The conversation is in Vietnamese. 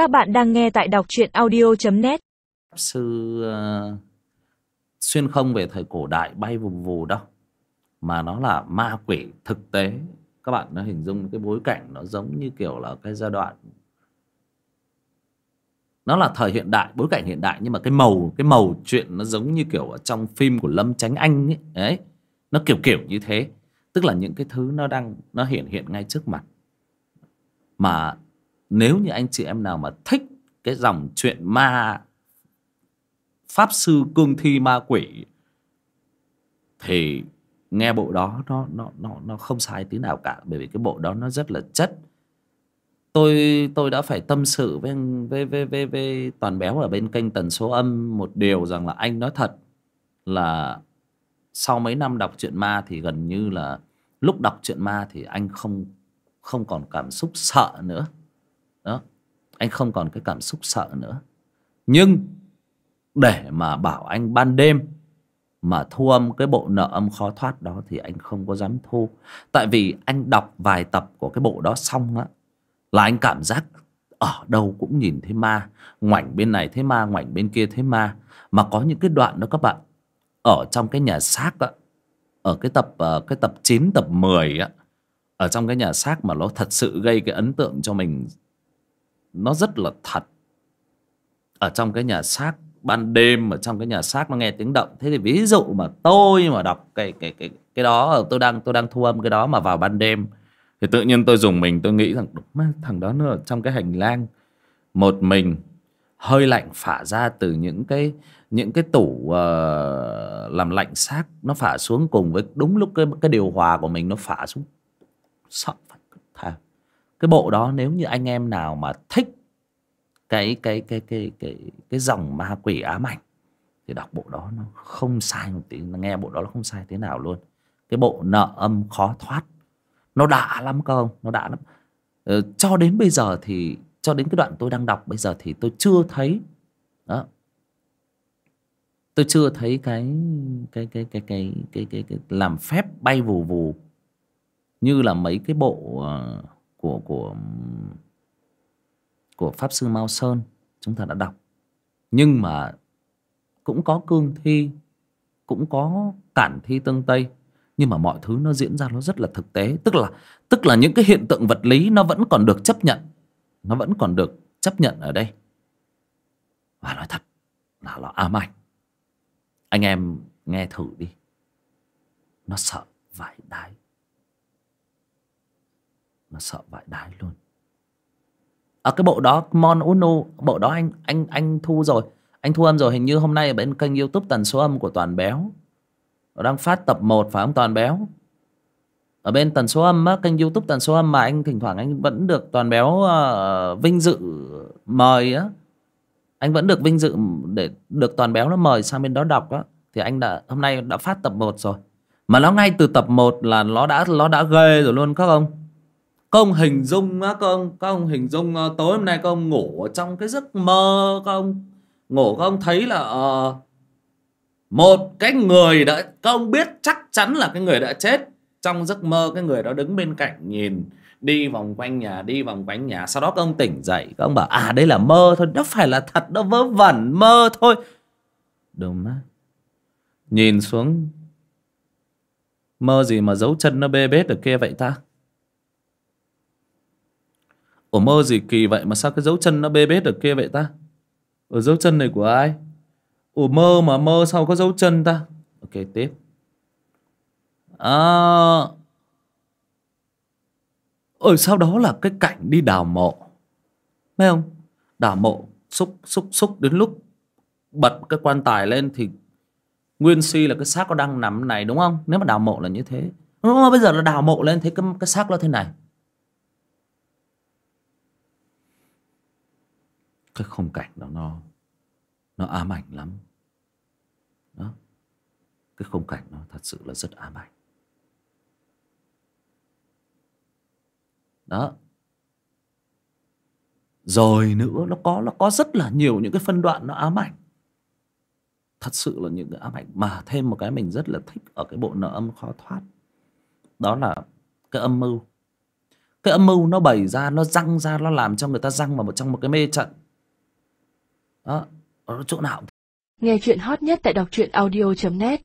Các bạn đang nghe tại đọc truyện audio.net sư ờ, xuyên không về thời cổ đại bay vù vù đâu, mà nó là ma quỷ thực tế. Các bạn nó hình dung cái bối cảnh nó giống như kiểu là cái giai đoạn, nó là thời hiện đại, bối cảnh hiện đại, nhưng mà cái màu cái màu chuyện nó giống như kiểu ở trong phim của Lâm Chánh Anh ấy. Đấy, nó kiểu kiểu như thế. Tức là những cái thứ nó đang, nó hiện hiện ngay trước mặt. Mà nếu như anh chị em nào mà thích cái dòng chuyện ma pháp sư cương thi ma quỷ thì nghe bộ đó nó nó nó nó không sai tí nào cả bởi vì cái bộ đó nó rất là chất. Tôi tôi đã phải tâm sự với với với với, với toàn béo ở bên kênh tần số âm một điều rằng là anh nói thật là sau mấy năm đọc truyện ma thì gần như là lúc đọc truyện ma thì anh không không còn cảm xúc sợ nữa đó. Anh không còn cái cảm xúc sợ nữa. Nhưng để mà bảo anh ban đêm mà thu âm cái bộ nợ âm khó thoát đó thì anh không có dám thu. Tại vì anh đọc vài tập của cái bộ đó xong á, là anh cảm giác ở đâu cũng nhìn thấy ma. Ngoảnh bên này thấy ma, ngoảnh bên kia thấy ma. Mà có những cái đoạn đó các bạn, ở trong cái nhà xác á, ở cái tập ờ, cái tập 9 tập 10 á, ở trong cái nhà xác mà nó thật sự gây cái ấn tượng cho mình nó rất là thật. Ở trong cái nhà xác ban đêm ở trong cái nhà xác nó nghe tiếng động. Thế thì ví dụ mà tôi mà đọc cái cái cái cái đó tôi đang tôi đang thu âm cái đó mà vào ban đêm thì tự nhiên tôi dùng mình tôi nghĩ rằng thằng đó nó ở trong cái hành lang. Một mình hơi lạnh phả ra từ những cái những cái tủ uh, làm lạnh xác nó phả xuống cùng với đúng lúc cái cái điều hòa của mình nó phả xuống. Sợ phải thà cái bộ đó nếu như anh em nào mà thích cái cái cái cái cái cái dòng ma quỷ ám ảnh thì đọc bộ đó nó không sai một tí nghe bộ đó nó không sai thế nào luôn cái bộ nợ âm khó thoát nó đã lắm cơ ông nó đã lắm ờ, cho đến bây giờ thì cho đến cái đoạn tôi đang đọc bây giờ thì tôi chưa thấy đó tôi chưa thấy cái cái cái cái cái cái cái, cái làm phép bay vù vù như là mấy cái bộ uh, của của của pháp sư Mao Sơn, chúng ta đã đọc. Nhưng mà cũng có cương thi, cũng có cản thi tương tây, nhưng mà mọi thứ nó diễn ra nó rất là thực tế. Tức là tức là những cái hiện tượng vật lý nó vẫn còn được chấp nhận, nó vẫn còn được chấp nhận ở đây. Và nói thật là nó ám ảnh. Anh em nghe thử đi. Nó sợ vải đái nó sợ vãi đái luôn. Ở cái bộ đó Mon Uno bộ đó anh anh anh thu rồi. Anh thu âm rồi hình như hôm nay ở bên kênh youtube tần số âm của toàn béo. Nó đang phát tập 1 phải không toàn béo? Ở bên tần số âm á kênh youtube tần số âm mà anh thỉnh thoảng anh vẫn được toàn béo uh, vinh dự mời á. Anh vẫn được vinh dự để được toàn béo nó mời sang bên đó đọc á. Thì anh đã hôm nay đã phát tập 1 rồi. Mà nó ngay từ tập 1 là nó đã nó đã ghê rồi luôn các ông các ông hình dung á các ông các ông hình dung ờ, tối hôm nay các ông ngủ ở trong cái giấc mơ các ông. Ngủ các ông thấy là uh, một cái người đã các ông biết chắc chắn là cái người đã chết. Trong giấc mơ cái người đó đứng bên cạnh nhìn đi vòng quanh nhà đi vòng quanh nhà. Sau đó các ông tỉnh dậy các ông bảo à đây là mơ thôi nó phải là thật nó vớ vẩn mơ thôi. Đúng á, nhìn xuống mơ gì mà dấu chân nó bê bết ở kia vậy ta? Ủa mơ gì kỳ vậy? Mà sao cái dấu chân nó bê bết ở kia vậy ta? Ở dấu chân này của ai? Ủa mơ mà mơ sao có dấu chân ta? Ok tiếp. À. Ở sau đó là cái cảnh đi đào mộ? Thấy không Đào mộ xúc xúc xúc đến lúc Bật cái quan tài lên thì Nguyên si là cái xác nó đang nằm này đúng không? Nếu mà đào mộ là như thế. Bây giờ là đào mộ lên thấy cái, cái xác nó thế này. Cái khung cảnh đó nó nó ám ảnh lắm. Đó. Cái khung cảnh nó thật sự là rất ám ảnh. Đó. Rồi nữa, nó có nó có rất là nhiều những cái phân đoạn nó ám ảnh. Thật sự là những cái ám ảnh mà thêm một cái mình rất là thích ở cái bộ nợ âm khó thoát. Đó là cái âm mưu. Cái âm mưu nó bày ra, nó răng ra, nó làm cho người ta răng vào một, trong một cái mê trận đó ở chỗ nào? Nghe chuyện hot nhất tại đọc truyện audio.net